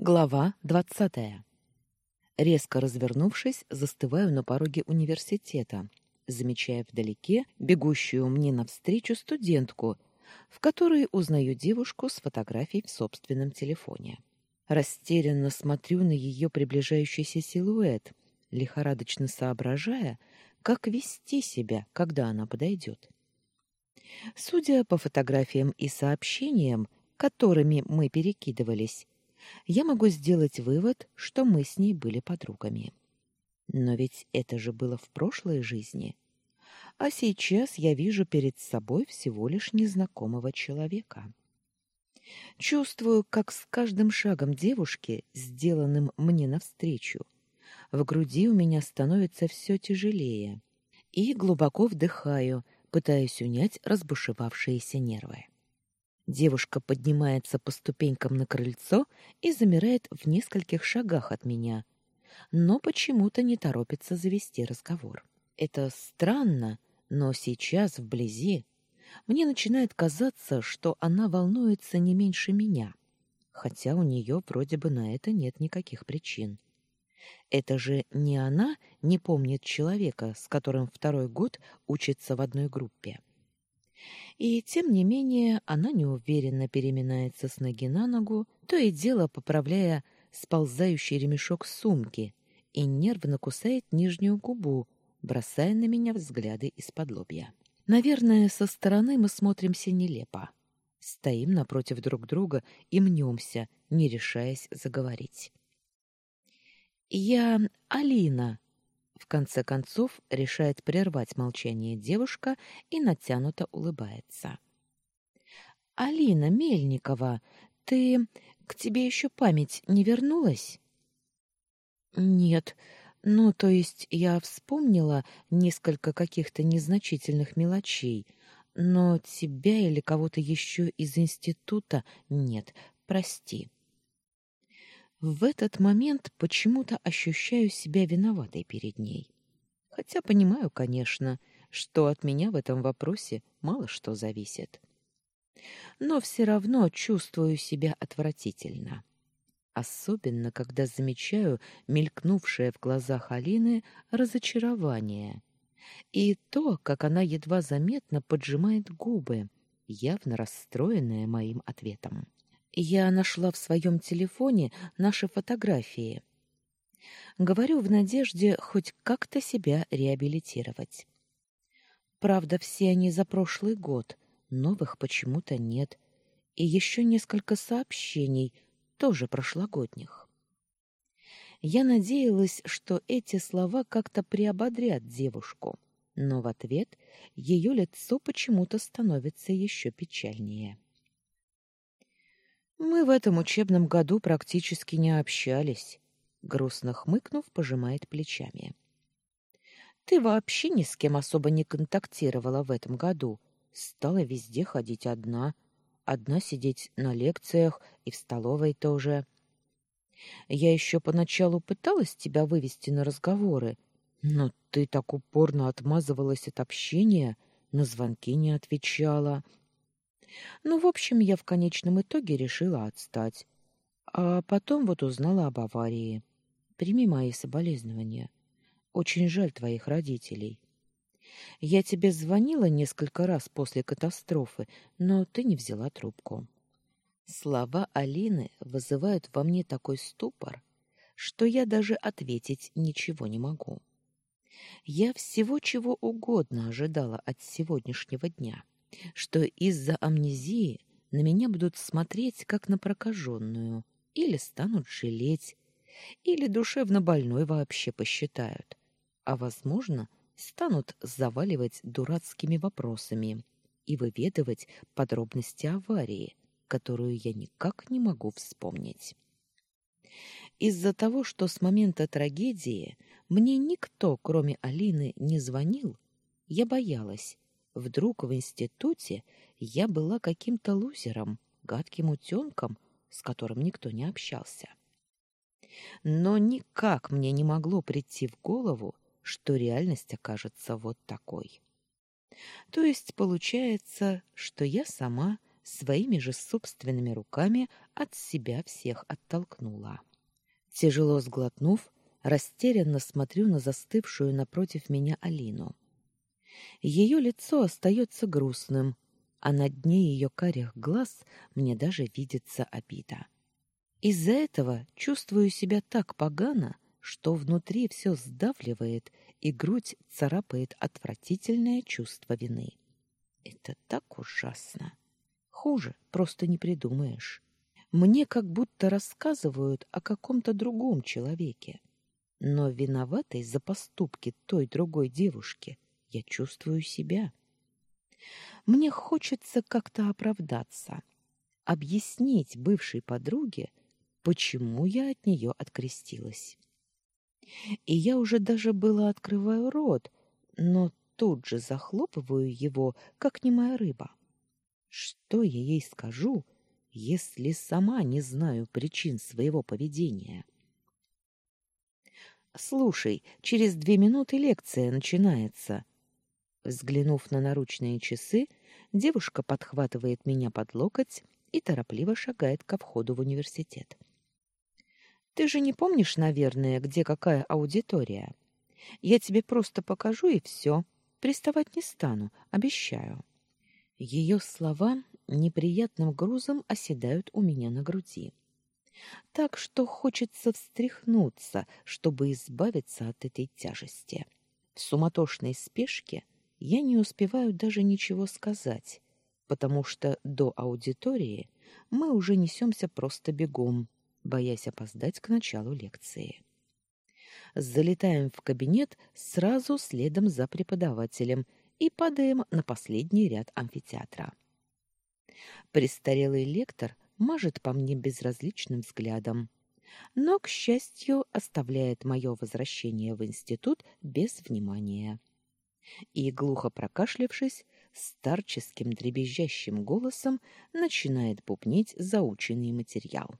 Глава двадцатая. Резко развернувшись, застываю на пороге университета, замечая вдалеке бегущую мне навстречу студентку, в которой узнаю девушку с фотографией в собственном телефоне. Растерянно смотрю на ее приближающийся силуэт, лихорадочно соображая, как вести себя, когда она подойдет. Судя по фотографиям и сообщениям, которыми мы перекидывались, я могу сделать вывод, что мы с ней были подругами. Но ведь это же было в прошлой жизни. А сейчас я вижу перед собой всего лишь незнакомого человека. Чувствую, как с каждым шагом девушки, сделанным мне навстречу, в груди у меня становится все тяжелее, и глубоко вдыхаю, пытаясь унять разбушевавшиеся нервы. Девушка поднимается по ступенькам на крыльцо и замирает в нескольких шагах от меня, но почему-то не торопится завести разговор. Это странно, но сейчас вблизи мне начинает казаться, что она волнуется не меньше меня, хотя у нее вроде бы на это нет никаких причин. Это же не она не помнит человека, с которым второй год учится в одной группе. И тем не менее она неуверенно переминается с ноги на ногу, то и дело поправляя сползающий ремешок сумки и нервно кусает нижнюю губу, бросая на меня взгляды из-под лобья. Наверное, со стороны мы смотримся нелепо. Стоим напротив друг друга и мнемся, не решаясь заговорить. «Я Алина», в конце концов решает прервать молчание девушка и натянуто улыбается. Алина Мельникова, ты к тебе еще память не вернулась? Нет. Ну, то есть я вспомнила несколько каких-то незначительных мелочей, но тебя или кого-то еще из института нет. Прости. В этот момент почему-то ощущаю себя виноватой перед ней. Хотя понимаю, конечно, что от меня в этом вопросе мало что зависит. Но все равно чувствую себя отвратительно. Особенно, когда замечаю мелькнувшее в глазах Алины разочарование и то, как она едва заметно поджимает губы, явно расстроенная моим ответом. Я нашла в своем телефоне наши фотографии. Говорю в надежде хоть как-то себя реабилитировать. Правда, все они за прошлый год, новых почему-то нет, и еще несколько сообщений, тоже прошлогодних. Я надеялась, что эти слова как-то приободрят девушку, но в ответ ее лицо почему-то становится еще печальнее. Мы в этом учебном году практически не общались, грустно хмыкнув, пожимает плечами. Ты вообще ни с кем особо не контактировала в этом году, стала везде ходить одна, одна сидеть на лекциях и в столовой тоже. Я еще поначалу пыталась тебя вывести на разговоры, но ты так упорно отмазывалась от общения, на звонки не отвечала. Ну, в общем, я в конечном итоге решила отстать. А потом вот узнала об аварии. Прими мои соболезнования. Очень жаль твоих родителей. Я тебе звонила несколько раз после катастрофы, но ты не взяла трубку. Слова Алины вызывают во мне такой ступор, что я даже ответить ничего не могу. Я всего чего угодно ожидала от сегодняшнего дня что из-за амнезии на меня будут смотреть как на прокаженную, или станут жалеть, или душевно больной вообще посчитают, а, возможно, станут заваливать дурацкими вопросами и выведывать подробности аварии, которую я никак не могу вспомнить. Из-за того, что с момента трагедии мне никто, кроме Алины, не звонил, я боялась, Вдруг в институте я была каким-то лузером, гадким утенком, с которым никто не общался. Но никак мне не могло прийти в голову, что реальность окажется вот такой. То есть получается, что я сама своими же собственными руками от себя всех оттолкнула. Тяжело сглотнув, растерянно смотрю на застывшую напротив меня Алину. Ее лицо остается грустным, а на дне ее карих глаз мне даже видится обида. Из-за этого чувствую себя так погано, что внутри все сдавливает и грудь царапает отвратительное чувство вины. Это так ужасно. Хуже просто не придумаешь. Мне как будто рассказывают о каком-то другом человеке. Но виноватой за поступки той другой девушки я чувствую себя. Мне хочется как-то оправдаться, объяснить бывшей подруге, почему я от нее открестилась. И я уже даже было открываю рот, но тут же захлопываю его, как немая рыба. Что я ей скажу, если сама не знаю причин своего поведения? Слушай, через две минуты лекция начинается. Взглянув на наручные часы, девушка подхватывает меня под локоть и торопливо шагает ко входу в университет. Ты же не помнишь, наверное, где какая аудитория? Я тебе просто покажу и все. Приставать не стану, обещаю. Ее слова неприятным грузом оседают у меня на груди. Так что хочется встряхнуться, чтобы избавиться от этой тяжести. В суматошной спешке я не успеваю даже ничего сказать, потому что до аудитории мы уже несемся просто бегом, боясь опоздать к началу лекции. Залетаем в кабинет сразу следом за преподавателем и падаем на последний ряд амфитеатра. Престарелый лектор мажет по мне безразличным взглядом, но, к счастью, оставляет мое возвращение в институт без внимания. И, глухо прокашлявшись, старческим дребезжащим голосом начинает бубнить заученный материал.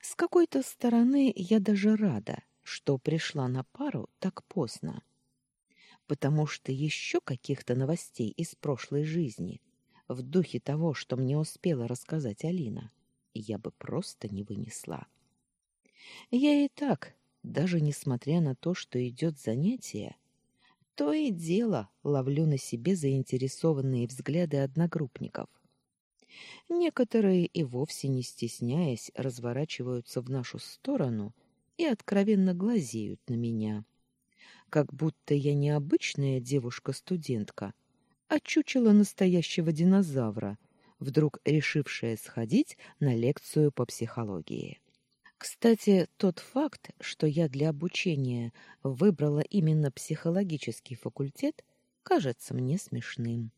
С какой-то стороны я даже рада, что пришла на пару так поздно, потому что еще каких-то новостей из прошлой жизни, в духе того, что мне успела рассказать Алина, я бы просто не вынесла. Я и так, даже несмотря на то, что идет занятие, то и дело ловлю на себе заинтересованные взгляды одногруппников. Некоторые и вовсе не стесняясь разворачиваются в нашу сторону и откровенно глазеют на меня, как будто я не обычная девушка-студентка, а чучело настоящего динозавра, вдруг решившая сходить на лекцию по психологии. Кстати, тот факт, что я для обучения выбрала именно психологический факультет, кажется мне смешным.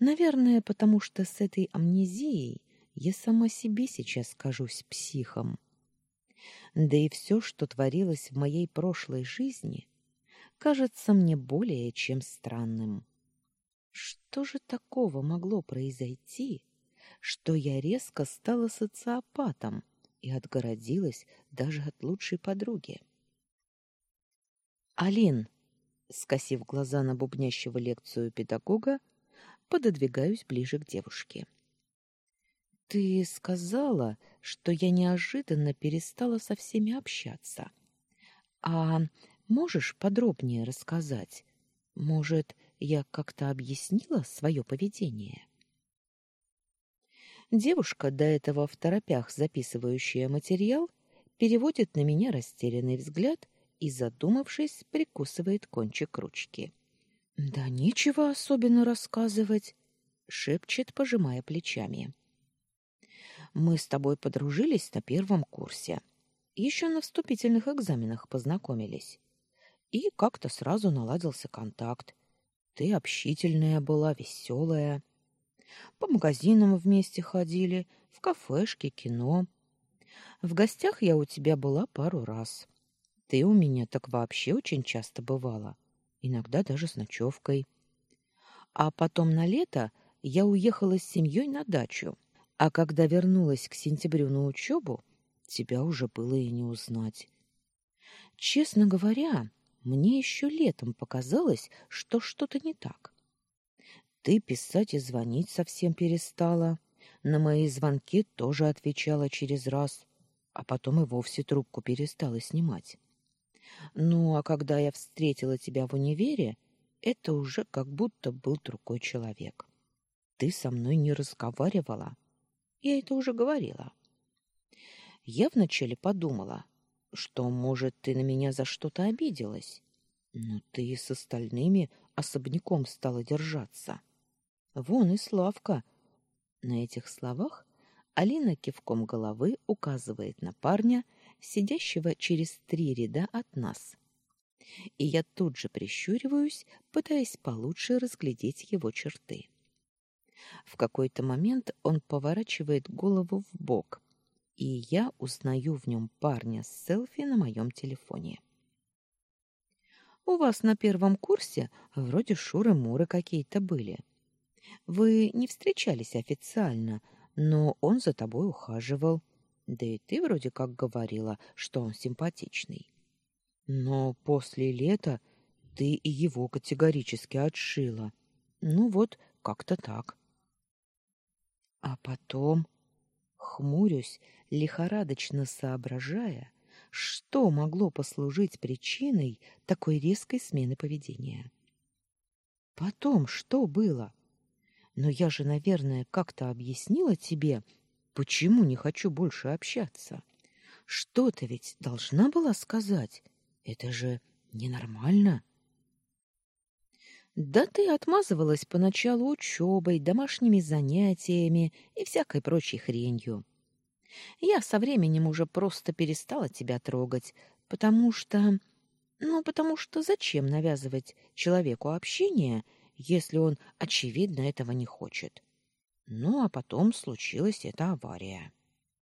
Наверное, потому что с этой амнезией я сама себе сейчас кажусь психом. Да и все, что творилось в моей прошлой жизни, кажется мне более чем странным. Что же такого могло произойти, что я резко стала социопатом и отгородилась даже от лучшей подруги? Алин, скосив глаза на бубнящего лекцию педагога, пододвигаюсь ближе к девушке. Ты сказала, что я неожиданно перестала со всеми общаться. А можешь подробнее рассказать? Может, я как-то объяснила свое поведение? Девушка, до этого в торопях записывающая материал, переводит на меня растерянный взгляд и, задумавшись, прикусывает кончик ручки. Да нечего особенно рассказывать, шепчет, пожимая плечами. Мы с тобой подружились на первом курсе. Еще на вступительных экзаменах познакомились. И как-то сразу наладился контакт. Ты общительная была, веселая. По магазинам вместе ходили, в кафешке, кино. В гостях я у тебя была пару раз. Ты у меня так вообще очень часто бывала иногда даже с ночевкой. А потом на лето я уехала с семьей на дачу, а когда вернулась к сентябрю на учебу, тебя уже было и не узнать. Честно говоря, мне еще летом показалось, что что-то не так. Ты писать и звонить совсем перестала. На мои звонки тоже отвечала через раз, а потом и вовсе трубку перестала снимать. Ну, а когда я встретила тебя в универе, это уже как будто был другой человек. Ты со мной не разговаривала. Я это уже говорила. Я вначале подумала, что, может, ты на меня за что-то обиделась. Но ты и с остальными особняком стала держаться. Вон и Славка. На этих словах Алина кивком головы указывает на парня, сидящего через три ряда от нас. И я тут же прищуриваюсь, пытаясь получше разглядеть его черты. В какой-то момент он поворачивает голову в бок, и я узнаю в нем парня с селфи на моем телефоне. У вас на первом курсе вроде шуры-муры какие-то были. Вы не встречались официально, но он за тобой ухаживал. Да и ты вроде как говорила, что он симпатичный. Но после лета ты и его категорически отшила. Ну вот, как-то так. А потом хмурюсь, лихорадочно соображая, что могло послужить причиной такой резкой смены поведения. Потом что было? Но я же, наверное, как-то объяснила тебе, почему не хочу больше общаться. Что-то ведь должна была сказать. Это же ненормально. Да ты отмазывалась поначалу учебой, домашними занятиями и всякой прочей хренью. Я со временем уже просто перестала тебя трогать, потому что... Ну, потому что зачем навязывать человеку общение, если он, очевидно, этого не хочет? Ну, а потом случилась эта авария.